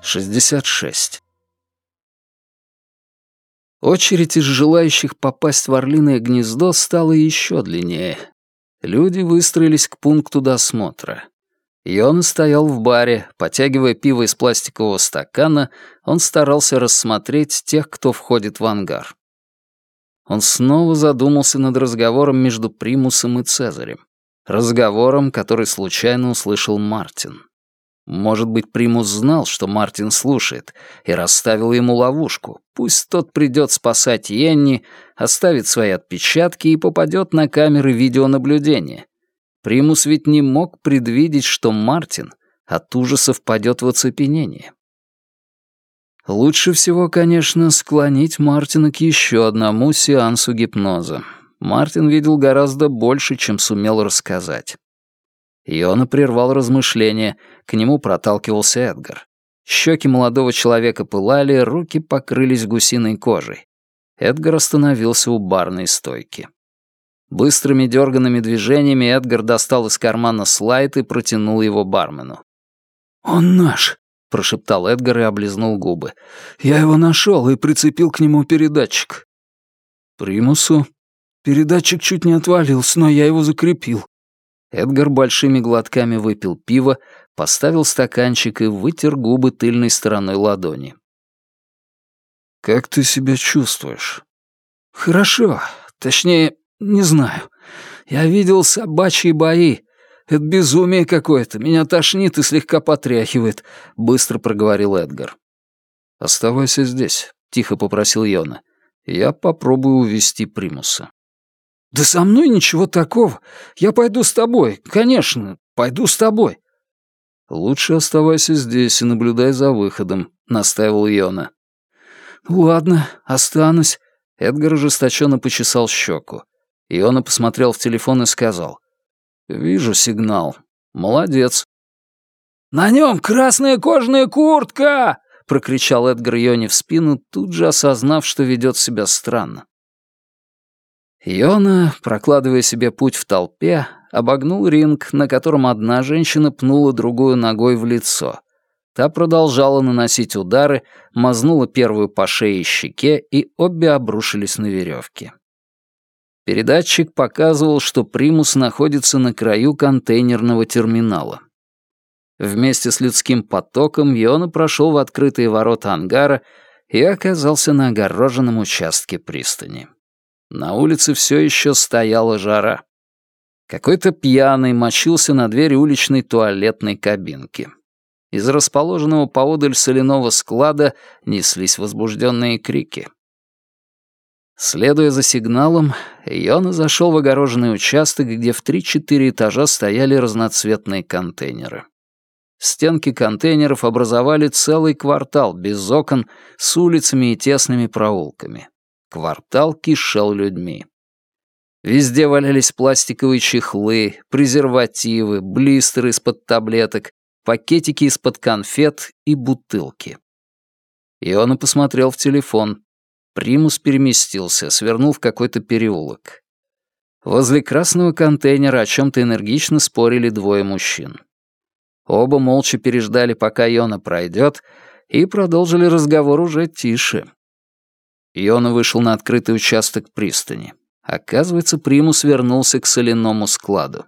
Шестьдесят шесть. Очередь из желающих попасть в орлиное гнездо стала еще длиннее. Люди выстроились к пункту досмотра. Йона стоял в баре, потягивая пиво из пластикового стакана, он старался рассмотреть тех, кто входит в ангар. Он снова задумался над разговором между Примусом и Цезарем. Разговором, который случайно услышал Мартин. Может быть, Примус знал, что Мартин слушает, и расставил ему ловушку. Пусть тот придет спасать Йенни, оставит свои отпечатки и попадет на камеры видеонаблюдения. Примус ведь не мог предвидеть, что Мартин от ужаса впадет в оцепенение. Лучше всего, конечно, склонить Мартина к еще одному сеансу гипноза. Мартин видел гораздо больше, чем сумел рассказать. Йона прервал размышления, к нему проталкивался Эдгар. Щеки молодого человека пылали, руки покрылись гусиной кожей. Эдгар остановился у барной стойки. Быстрыми дерганными движениями Эдгар достал из кармана слайд и протянул его бармену. «Он наш», — прошептал Эдгар и облизнул губы. «Я его нашел и прицепил к нему передатчик». «Примусу?» «Передатчик чуть не отвалился, но я его закрепил. Эдгар большими глотками выпил пиво, поставил стаканчик и вытер губы тыльной стороной ладони. «Как ты себя чувствуешь?» «Хорошо. Точнее, не знаю. Я видел собачьи бои. Это безумие какое-то. Меня тошнит и слегка потряхивает», — быстро проговорил Эдгар. «Оставайся здесь», — тихо попросил Йона. «Я попробую увести Примуса». «Да со мной ничего такого. Я пойду с тобой. Конечно, пойду с тобой». «Лучше оставайся здесь и наблюдай за выходом», — настаивал Йона. «Ладно, останусь». Эдгар ожесточенно почесал щеку. Йона посмотрел в телефон и сказал. «Вижу сигнал. Молодец». «На нем красная кожаная куртка!» — прокричал Эдгар Йоне в спину, тут же осознав, что ведет себя странно. Йона, прокладывая себе путь в толпе, обогнул ринг, на котором одна женщина пнула другую ногой в лицо. Та продолжала наносить удары, мазнула первую по шее и щеке, и обе обрушились на веревке. Передатчик показывал, что примус находится на краю контейнерного терминала. Вместе с людским потоком Йона прошел в открытые ворота ангара и оказался на огороженном участке пристани. На улице все еще стояла жара. Какой-то пьяный мочился на двери уличной туалетной кабинки. Из расположенного поодаль соляного склада неслись возбужденные крики. Следуя за сигналом, Йона зашел в огороженный участок, где в три-четыре этажа стояли разноцветные контейнеры. Стенки контейнеров образовали целый квартал без окон с улицами и тесными проулками. Квартал кишел людьми. Везде валялись пластиковые чехлы, презервативы, блистеры из-под таблеток, пакетики из-под конфет и бутылки. Иона посмотрел в телефон. Примус переместился, свернул в какой-то переулок. Возле красного контейнера о чем-то энергично спорили двое мужчин. Оба молча переждали, пока Йона пройдет, и продолжили разговор уже тише. Йона вышел на открытый участок пристани. Оказывается, Примус вернулся к соляному складу.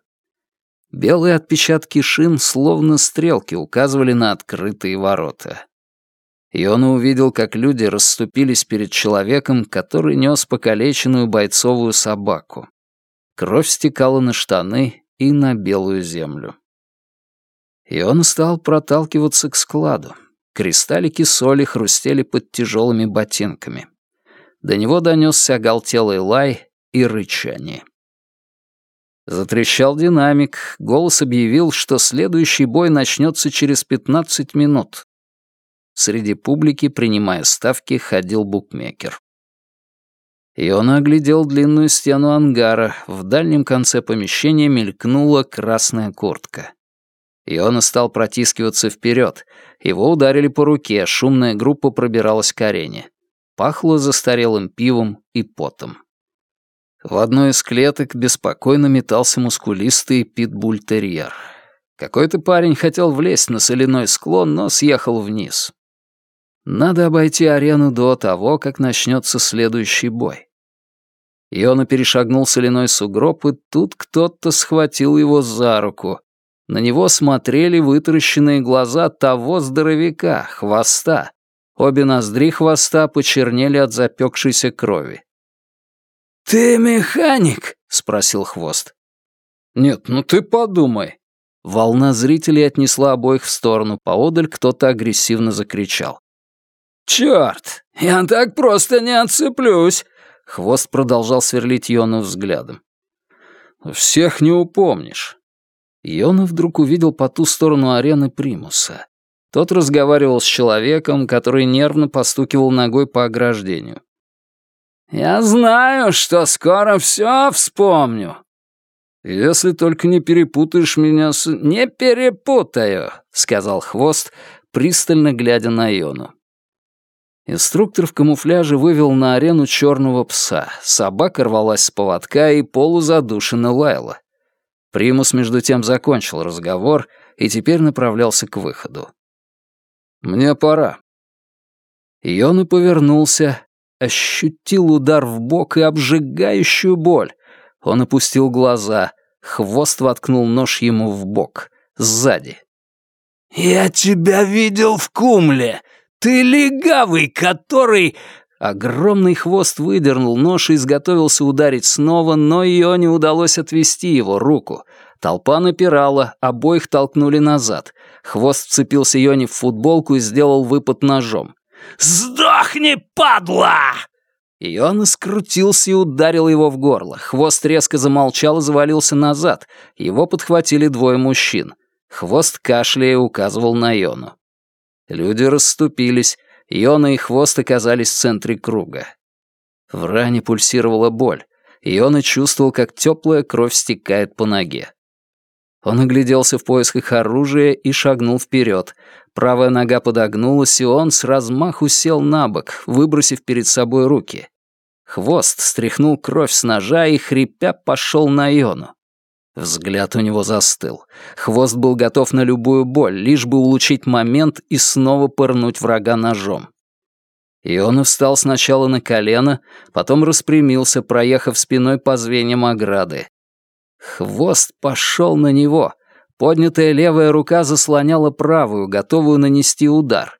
Белые отпечатки шин, словно стрелки, указывали на открытые ворота. Йона увидел, как люди расступились перед человеком, который нес покалеченную бойцовую собаку. Кровь стекала на штаны и на белую землю. И он стал проталкиваться к складу. Кристаллики соли хрустели под тяжелыми ботинками. До него донесся оголтелый лай и рычание. Затрещал динамик, голос объявил, что следующий бой начнется через 15 минут. Среди публики, принимая ставки, ходил букмекер. И он оглядел длинную стену ангара. В дальнем конце помещения мелькнула красная куртка. Иона стал протискиваться вперед. Его ударили по руке, шумная группа пробиралась к арене. пахло застарелым пивом и потом. В одной из клеток беспокойно метался мускулистый питбуль-терьер. Какой-то парень хотел влезть на соляной склон, но съехал вниз. Надо обойти арену до того, как начнется следующий бой. Йона перешагнул соляной сугроб, и тут кто-то схватил его за руку. На него смотрели вытаращенные глаза того здоровяка, хвоста. Обе ноздри хвоста почернели от запекшейся крови. «Ты механик?» — спросил хвост. «Нет, ну ты подумай». Волна зрителей отнесла обоих в сторону, поодаль кто-то агрессивно закричал. «Чёрт, я так просто не отцеплюсь!» Хвост продолжал сверлить Йону взглядом. «Всех не упомнишь. Йона вдруг увидел по ту сторону арены Примуса. Тот разговаривал с человеком, который нервно постукивал ногой по ограждению. «Я знаю, что скоро все вспомню». «Если только не перепутаешь меня с...» «Не перепутаю», — сказал Хвост, пристально глядя на Йону. Инструктор в камуфляже вывел на арену черного пса. Собака рвалась с поводка и полузадушенно лаяла. Примус между тем закончил разговор и теперь направлялся к выходу. «Мне пора». Йона повернулся, ощутил удар в бок и обжигающую боль. Он опустил глаза, хвост воткнул нож ему в бок, сзади. «Я тебя видел в кумле! Ты легавый, который...» Огромный хвост выдернул нож и изготовился ударить снова, но ее не удалось отвести его руку. Толпа напирала, обоих толкнули назад. Хвост вцепился Йони в футболку и сделал выпад ножом. «Сдохни, падла!» Йона скрутился и ударил его в горло. Хвост резко замолчал и завалился назад. Его подхватили двое мужчин. Хвост кашляя указывал на Йону. Люди расступились. Йона и хвост оказались в центре круга. В ране пульсировала боль. Йона чувствовал, как теплая кровь стекает по ноге. Он огляделся в поисках оружия и шагнул вперед. Правая нога подогнулась, и он с размаху сел на бок, выбросив перед собой руки. Хвост стряхнул кровь с ножа и, хрипя, пошел на Йону. Взгляд у него застыл. Хвост был готов на любую боль, лишь бы улучшить момент и снова пырнуть врага ножом. Иона встал сначала на колено, потом распрямился, проехав спиной по звеньям ограды. Хвост пошел на него. Поднятая левая рука заслоняла правую, готовую нанести удар.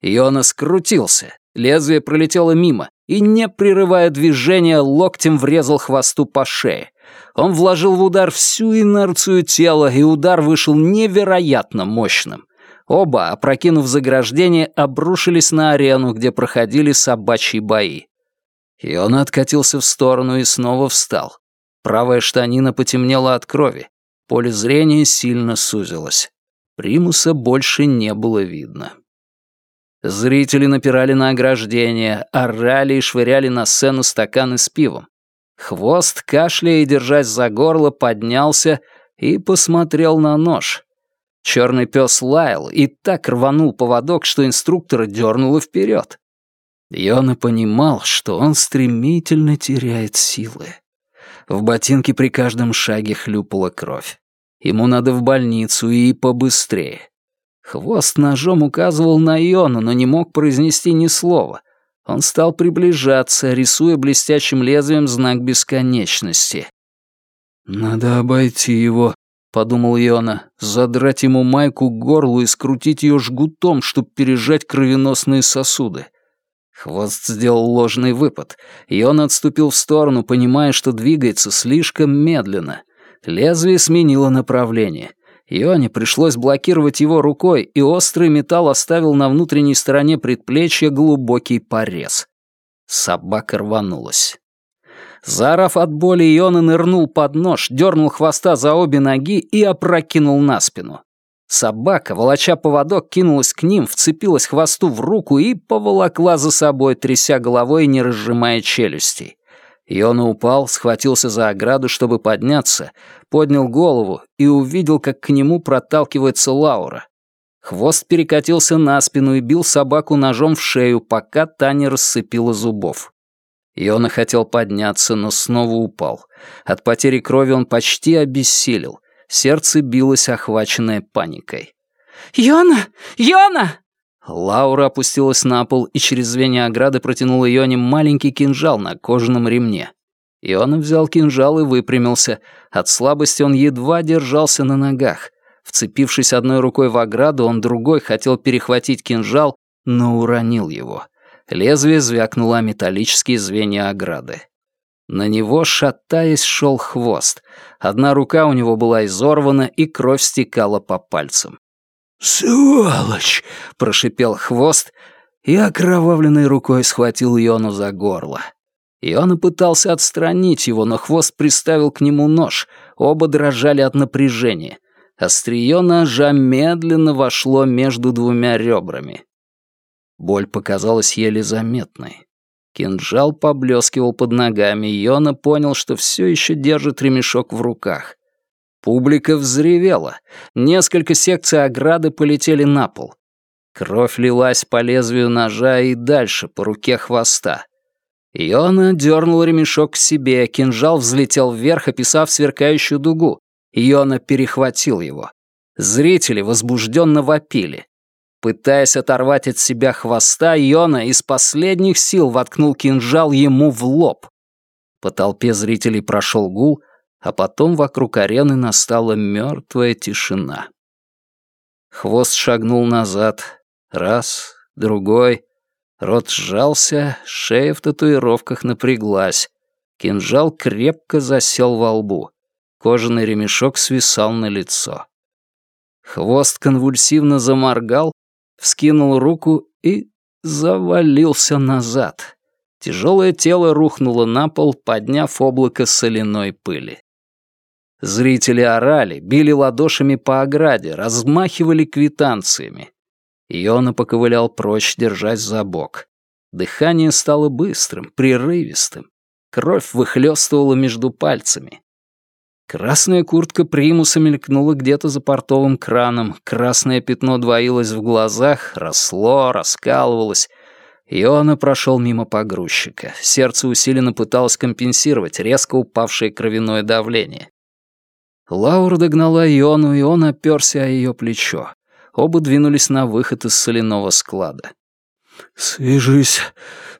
Иона скрутился. Лезвие пролетело мимо и, не прерывая движения, локтем врезал хвосту по шее. Он вложил в удар всю инерцию тела, и удар вышел невероятно мощным. Оба, опрокинув заграждение, обрушились на арену, где проходили собачьи бои. И он откатился в сторону и снова встал. Правая штанина потемнела от крови. Поле зрения сильно сузилось. Примуса больше не было видно. Зрители напирали на ограждение, орали и швыряли на сцену стаканы с пивом. Хвост, кашляя и держась за горло, поднялся и посмотрел на нож. Черный пес лаял и так рванул поводок, что инструктора дернуло вперед. Йона понимал, что он стремительно теряет силы. В ботинке при каждом шаге хлюпала кровь. Ему надо в больницу и побыстрее. Хвост ножом указывал на Йону, но не мог произнести ни слова. Он стал приближаться, рисуя блестящим лезвием знак бесконечности. «Надо обойти его», — подумал Йона, «задрать ему майку к горлу и скрутить ее жгутом, чтобы пережать кровеносные сосуды». Хвост сделал ложный выпад, и он отступил в сторону, понимая, что двигается слишком медленно. Лезвие сменило направление. Ионе пришлось блокировать его рукой, и острый металл оставил на внутренней стороне предплечья глубокий порез. Собака рванулась. Заорав от боли, Иона нырнул под нож, дернул хвоста за обе ноги и опрокинул на спину. Собака, волоча поводок, кинулась к ним, вцепилась хвосту в руку и поволокла за собой, тряся головой и не разжимая челюстей. Иона упал, схватился за ограду, чтобы подняться, поднял голову и увидел, как к нему проталкивается Лаура. Хвост перекатился на спину и бил собаку ножом в шею, пока та не рассыпила зубов. Йона хотел подняться, но снова упал. От потери крови он почти обессилел. Сердце билось, охваченное паникой. «Йона! Йона!» Лаура опустилась на пол и через звенья ограды протянула Йоне маленький кинжал на кожаном ремне. Иона взял кинжал и выпрямился. От слабости он едва держался на ногах. Вцепившись одной рукой в ограду, он другой хотел перехватить кинжал, но уронил его. Лезвие звякнуло металлические звенья ограды. На него, шатаясь, шел хвост. Одна рука у него была изорвана, и кровь стекала по пальцам. «Сволочь!» — прошипел хвост, и окровавленной рукой схватил Йону за горло. Иона пытался отстранить его, но хвост приставил к нему нож. Оба дрожали от напряжения. Острие ножа медленно вошло между двумя ребрами. Боль показалась еле заметной. Кинжал поблескивал под ногами, и Йона понял, что все еще держит ремешок в руках. Публика взревела. Несколько секций ограды полетели на пол. Кровь лилась по лезвию ножа и дальше, по руке хвоста. Йона дернул ремешок к себе, кинжал взлетел вверх, описав сверкающую дугу. Йона перехватил его. Зрители возбужденно вопили. Пытаясь оторвать от себя хвоста, Йона из последних сил воткнул кинжал ему в лоб. По толпе зрителей прошел гул, а потом вокруг арены настала мертвая тишина. Хвост шагнул назад. Раз, другой. Рот сжался, шея в татуировках напряглась. Кинжал крепко засел во лбу. Кожаный ремешок свисал на лицо. Хвост конвульсивно заморгал, вскинул руку и завалился назад. Тяжелое тело рухнуло на пол, подняв облако соляной пыли. Зрители орали, били ладошами по ограде, размахивали квитанциями. Иона поковылял прочь, держась за бок. Дыхание стало быстрым, прерывистым. Кровь выхлёстывала между пальцами. Красная куртка примуса мелькнула где-то за портовым краном, красное пятно двоилось в глазах, росло, раскалывалось. Иона прошел мимо погрузчика. Сердце усиленно пыталось компенсировать резко упавшее кровяное давление. Лаура догнала Иону, и он оперся о ее плечо. Оба двинулись на выход из соляного склада. «Свяжись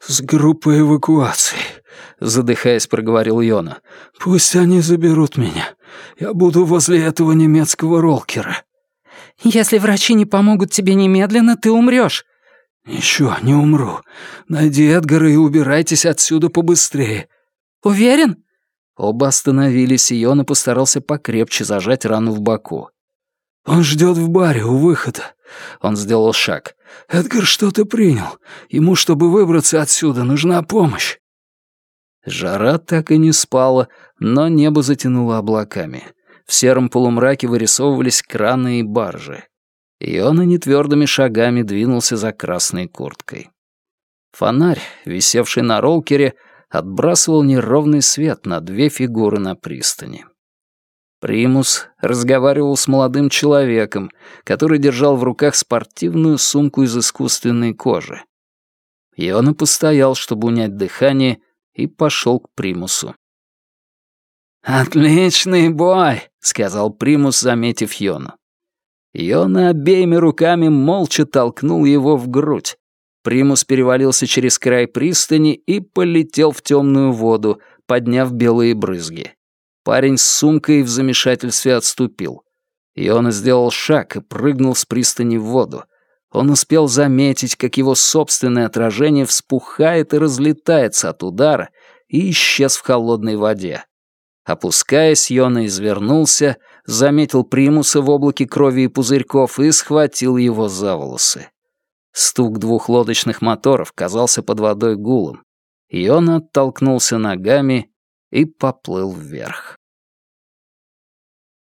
с группой эвакуации», — задыхаясь, проговорил Йона. «Пусть они заберут меня. Я буду возле этого немецкого ролкера». «Если врачи не помогут тебе немедленно, ты умрешь». «Ничего, не умру. Найди Эдгара и убирайтесь отсюда побыстрее». «Уверен?» Оба остановились, и Йона постарался покрепче зажать рану в боку. «Он ждет в баре у выхода». Он сделал шаг. «Эдгар что-то принял. Ему, чтобы выбраться отсюда, нужна помощь». Жара так и не спала, но небо затянуло облаками. В сером полумраке вырисовывались краны и баржи. Иона нетвердыми шагами двинулся за красной курткой. Фонарь, висевший на ролкере, отбрасывал неровный свет на две фигуры на пристани. Примус разговаривал с молодым человеком, который держал в руках спортивную сумку из искусственной кожи. Йона постоял, чтобы унять дыхание, и пошел к Примусу. «Отличный бой!» — сказал Примус, заметив Йону. Йона обеими руками молча толкнул его в грудь. Примус перевалился через край пристани и полетел в темную воду, подняв белые брызги. Парень с сумкой в замешательстве отступил. Иона сделал шаг и прыгнул с пристани в воду. Он успел заметить, как его собственное отражение вспухает и разлетается от удара и исчез в холодной воде. Опускаясь, Йона извернулся, заметил примуса в облаке крови и пузырьков и схватил его за волосы. Стук двух лодочных моторов казался под водой гулом. Йона оттолкнулся ногами и поплыл вверх.